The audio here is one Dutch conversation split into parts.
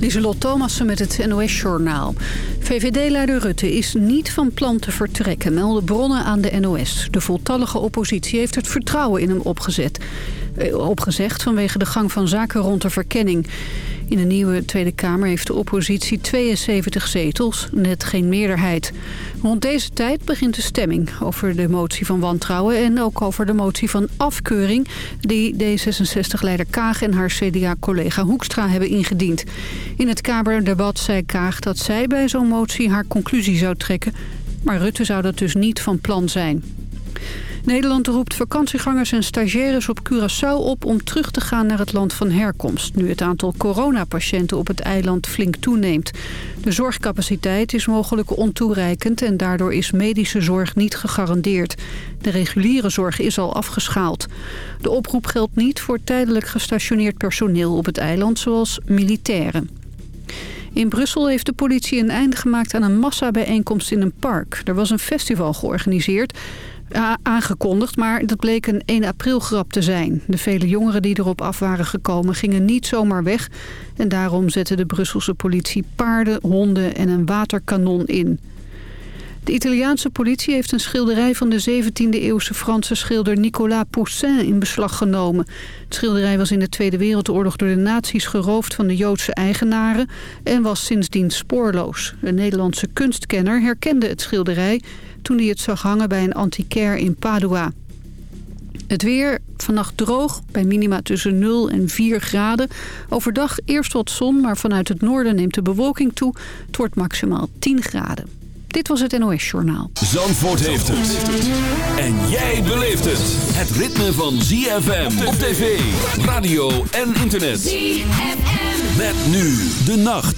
Lieselot Thomassen met het NOS-journaal. VVD-leider Rutte is niet van plan te vertrekken, melden bronnen aan de NOS. De voltallige oppositie heeft het vertrouwen in hem opgezet, eh, opgezegd vanwege de gang van zaken rond de verkenning. In de nieuwe Tweede Kamer heeft de oppositie 72 zetels, net geen meerderheid. Rond deze tijd begint de stemming over de motie van wantrouwen... en ook over de motie van afkeuring die D66-leider Kaag en haar CDA-collega Hoekstra hebben ingediend. In het Kamerdebat zei Kaag dat zij bij zo'n motie haar conclusie zou trekken... maar Rutte zou dat dus niet van plan zijn. Nederland roept vakantiegangers en stagiaires op Curaçao op om terug te gaan naar het land van herkomst. Nu het aantal coronapatiënten op het eiland flink toeneemt. De zorgcapaciteit is mogelijk ontoereikend en daardoor is medische zorg niet gegarandeerd. De reguliere zorg is al afgeschaald. De oproep geldt niet voor tijdelijk gestationeerd personeel op het eiland zoals militairen. In Brussel heeft de politie een einde gemaakt aan een massabijeenkomst in een park. Er was een festival georganiseerd aangekondigd, maar dat bleek een 1 april grap te zijn. De vele jongeren die erop af waren gekomen gingen niet zomaar weg... en daarom zette de Brusselse politie paarden, honden en een waterkanon in. De Italiaanse politie heeft een schilderij van de 17e-eeuwse Franse schilder Nicolas Poussin in beslag genomen. Het schilderij was in de Tweede Wereldoorlog door de nazi's geroofd van de Joodse eigenaren en was sindsdien spoorloos. Een Nederlandse kunstkenner herkende het schilderij toen hij het zag hangen bij een antiquair in Padua. Het weer, vannacht droog, bij minima tussen 0 en 4 graden. Overdag eerst wat zon, maar vanuit het noorden neemt de bewolking toe. Het wordt maximaal 10 graden. Dit was het NOS Journaal. Zandvoort heeft het. En jij beleeft het. Het ritme van ZFM op tv, radio en internet. ZFM. Met nu de nacht.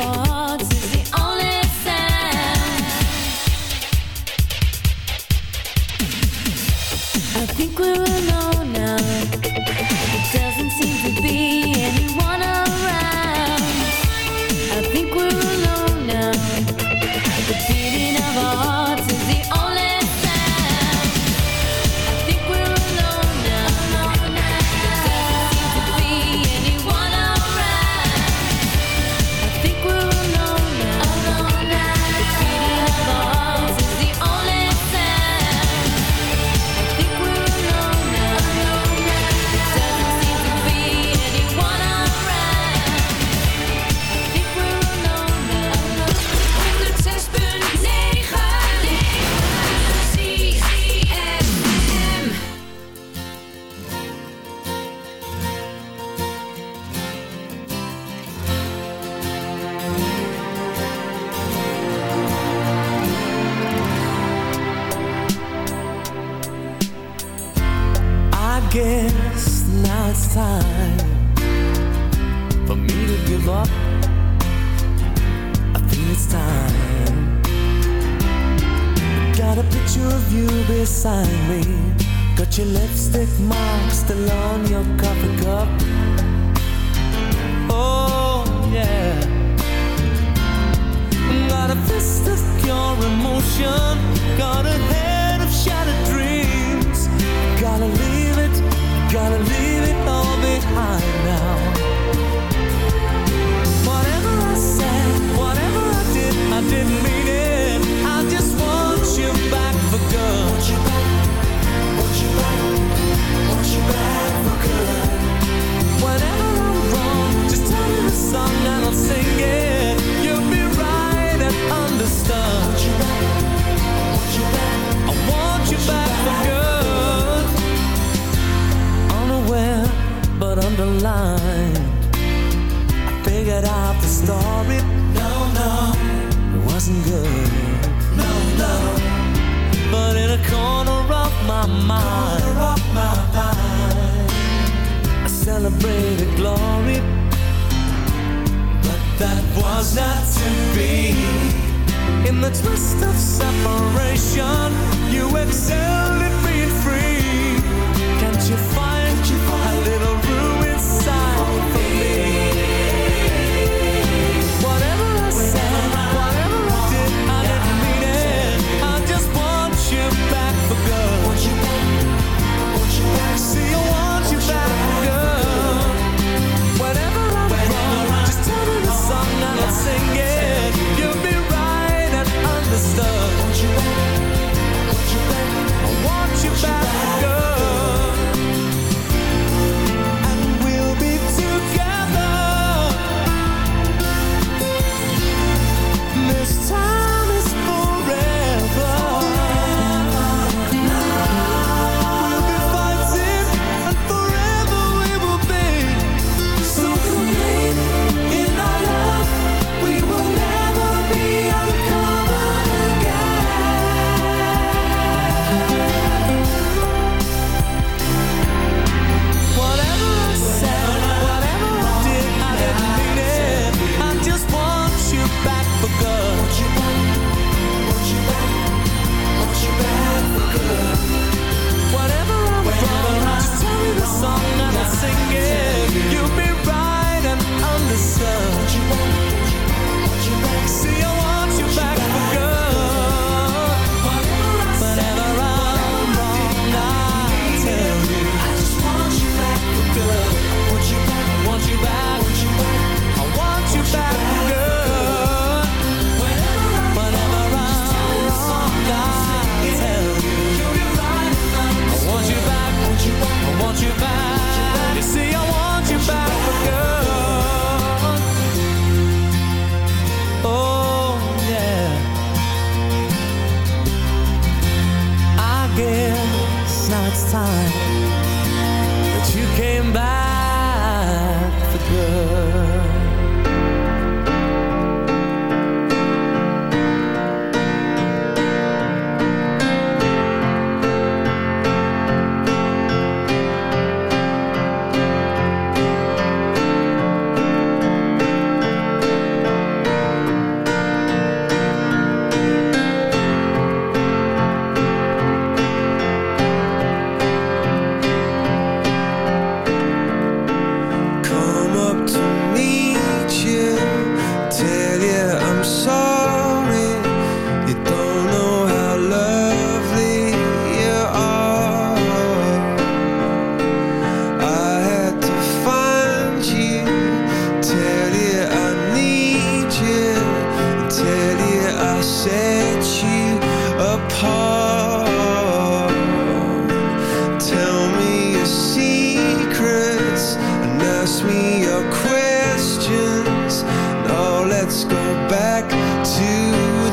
fog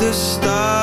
the stars.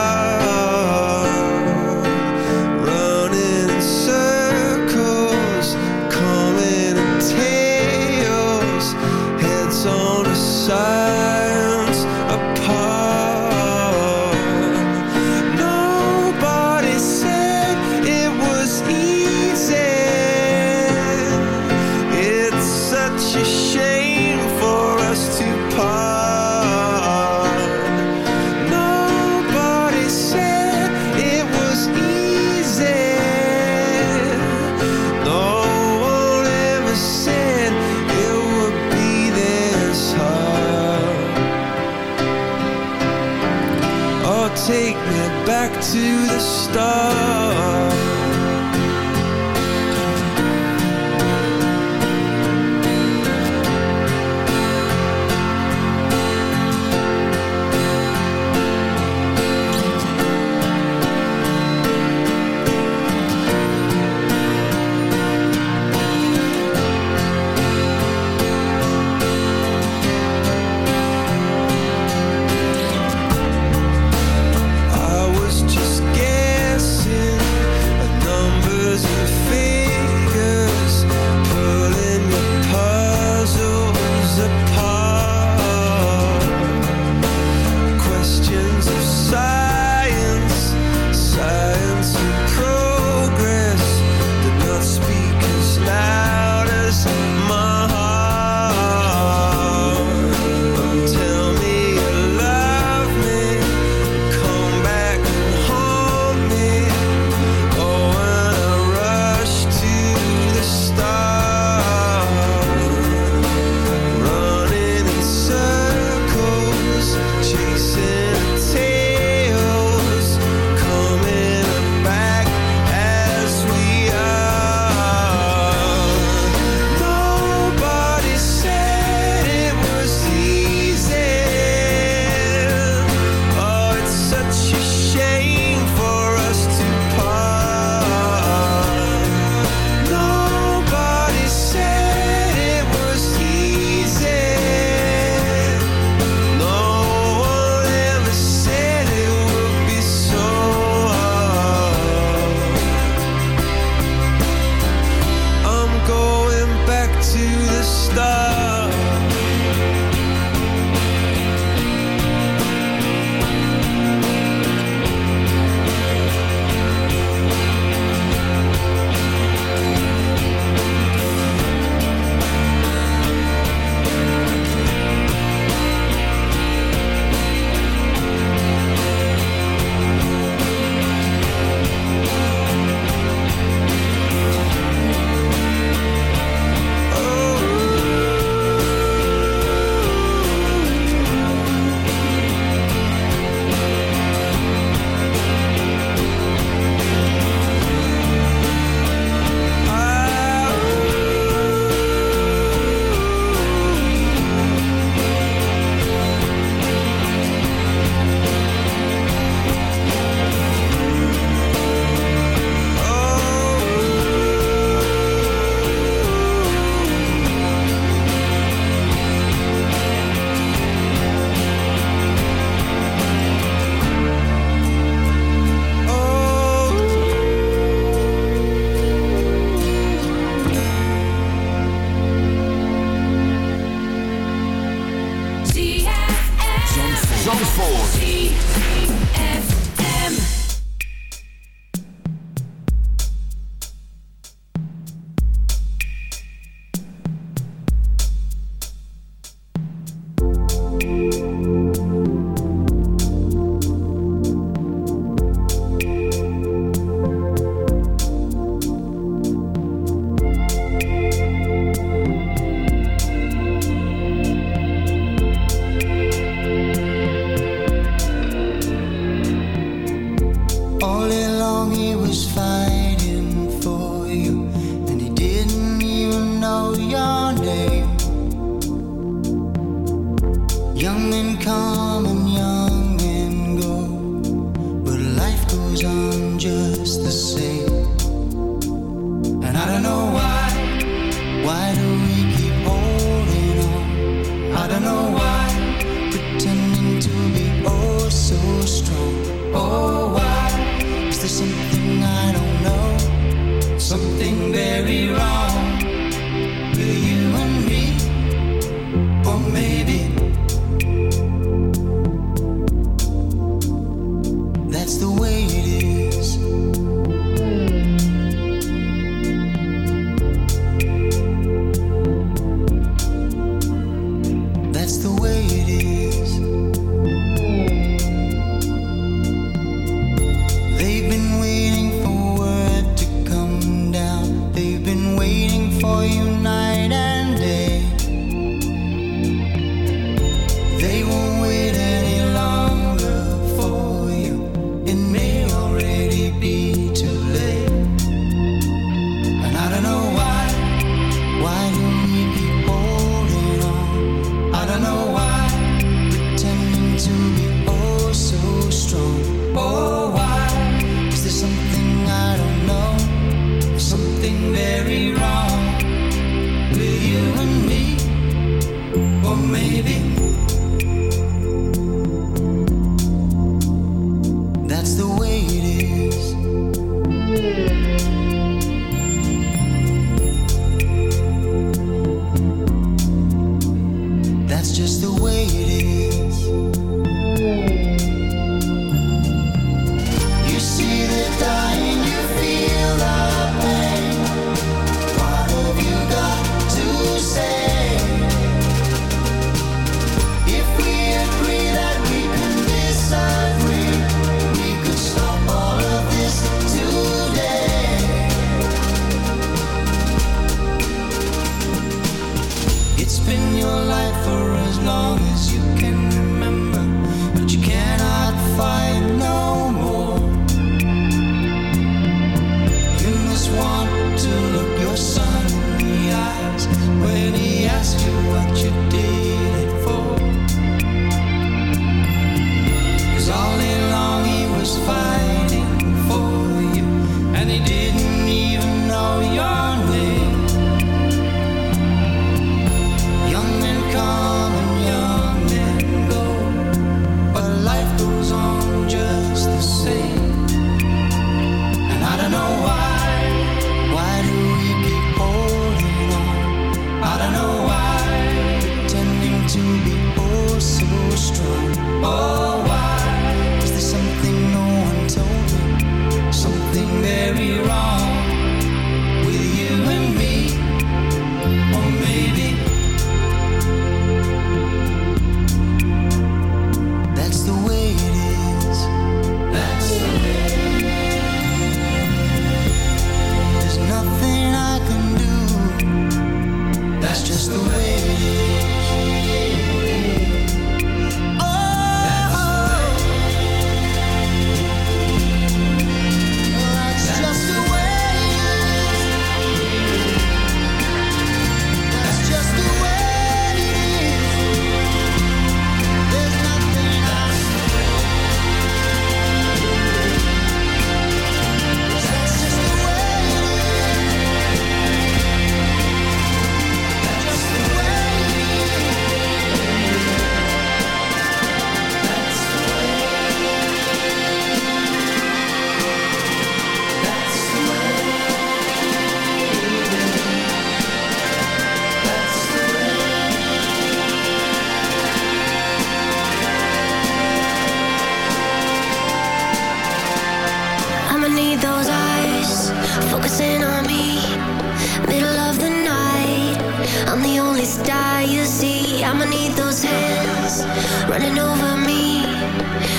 running over me.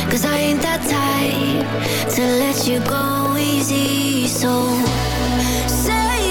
Cause I ain't that type to let you go easy. So say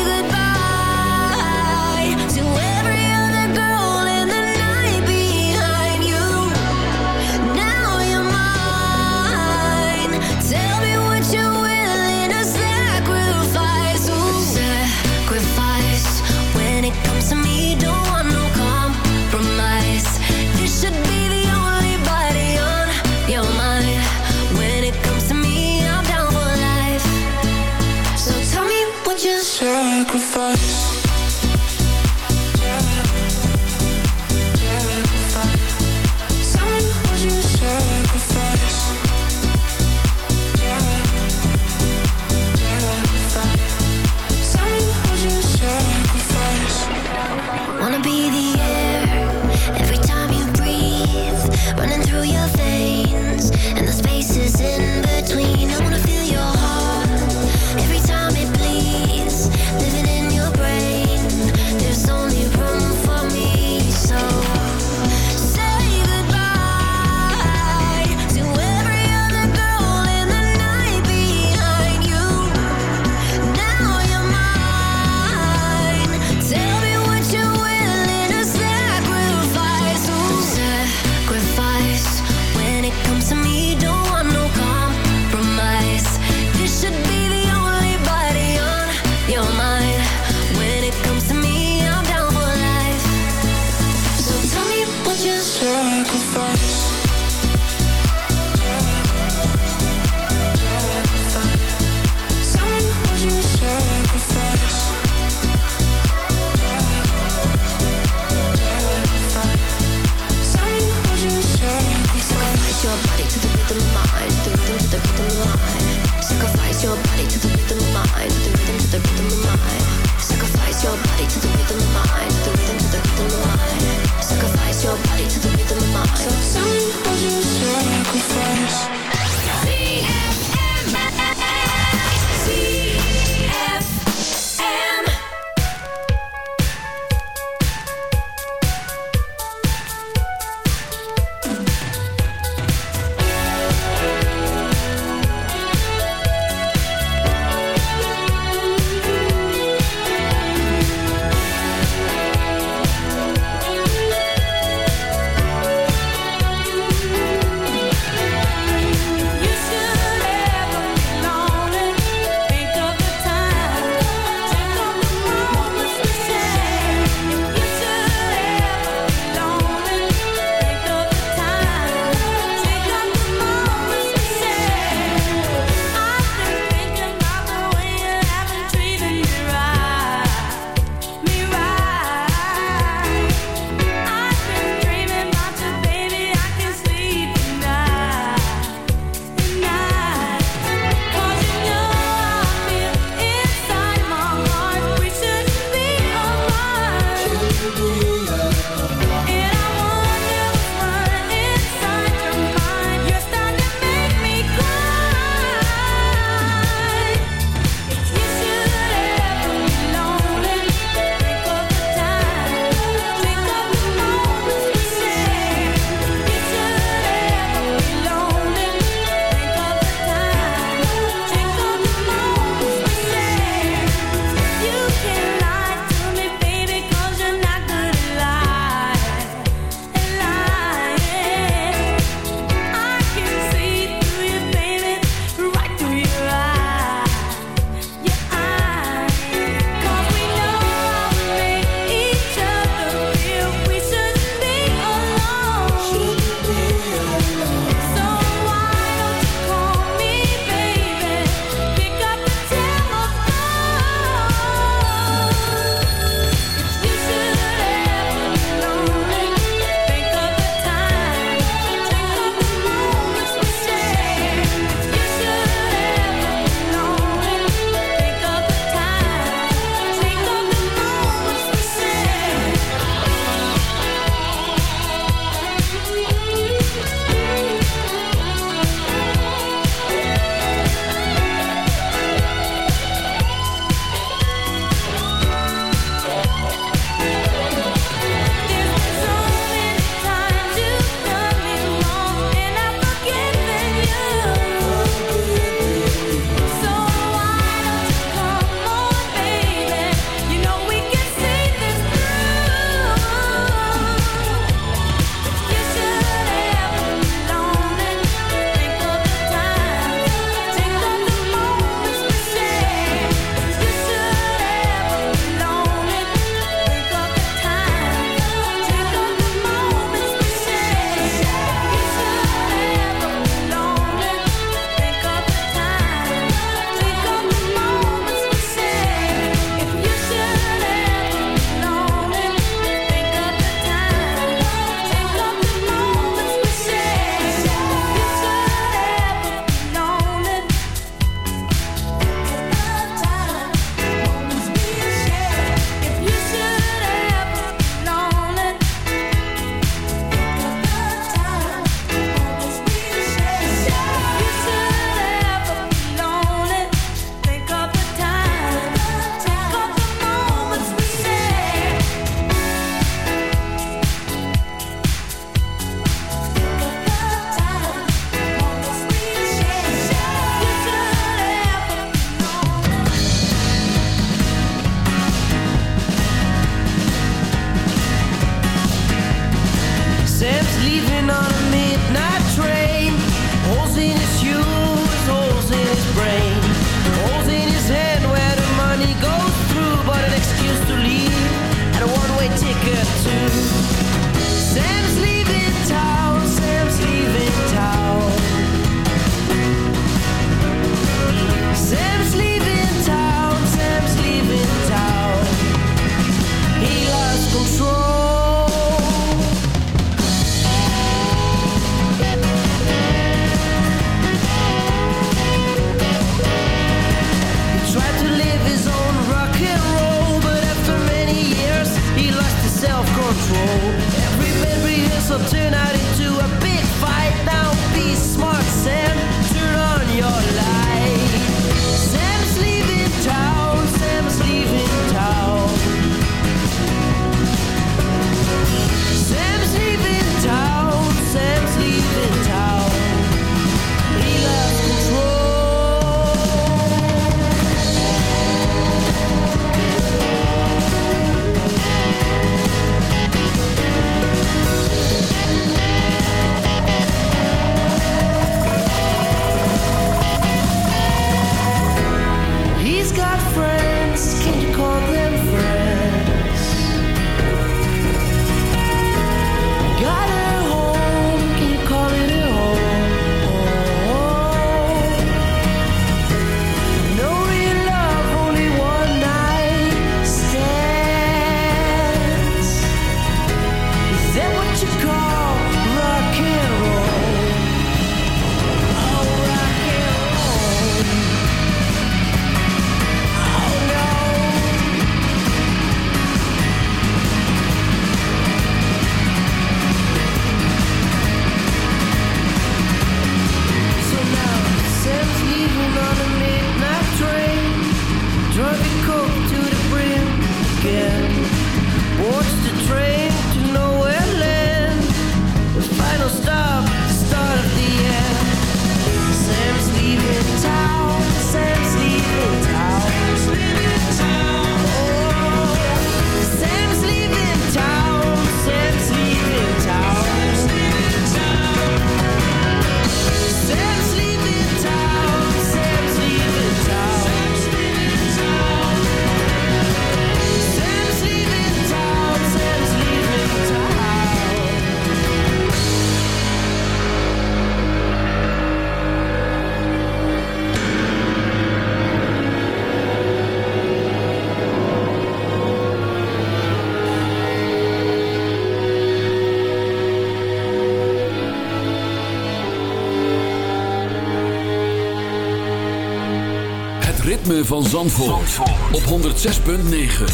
ritme van Zandvoort, op 106.9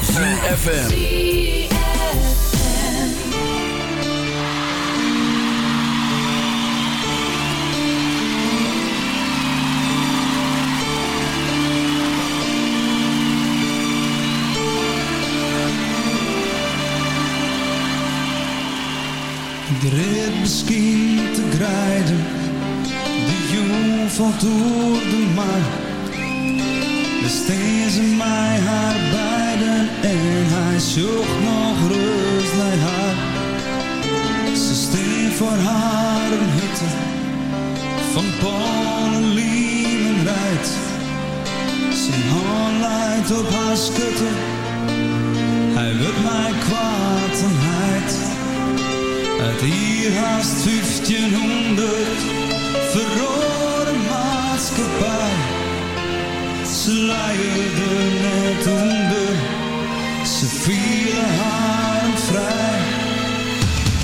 CFFM De misschien te grijden, de jong mar. Besteen ze mij haar beiden en hij zocht nog rust naar haar. Ze steen voor haar een hutte van Polen, Liemen rijdt. Zijn hand leidt op haar schutte, hij wil mij kwaad en heid. Uit hier haast 1500 verrode maatschappij. Ze leiden net onder, ze vielen haar vrij.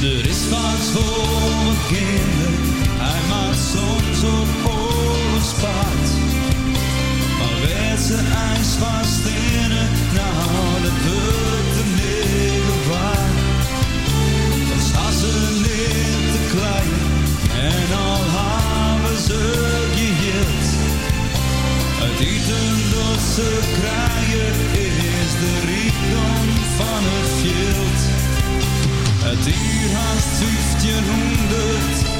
Er is wat voor mijn kinderen, hij maakt soms op oorlogspaard. Maar werd ze ijs vast in het, nou de negen waard. Dan staan ze neer te klein ze krijgen is de rijkdom van het veld. Het uur haast 1500,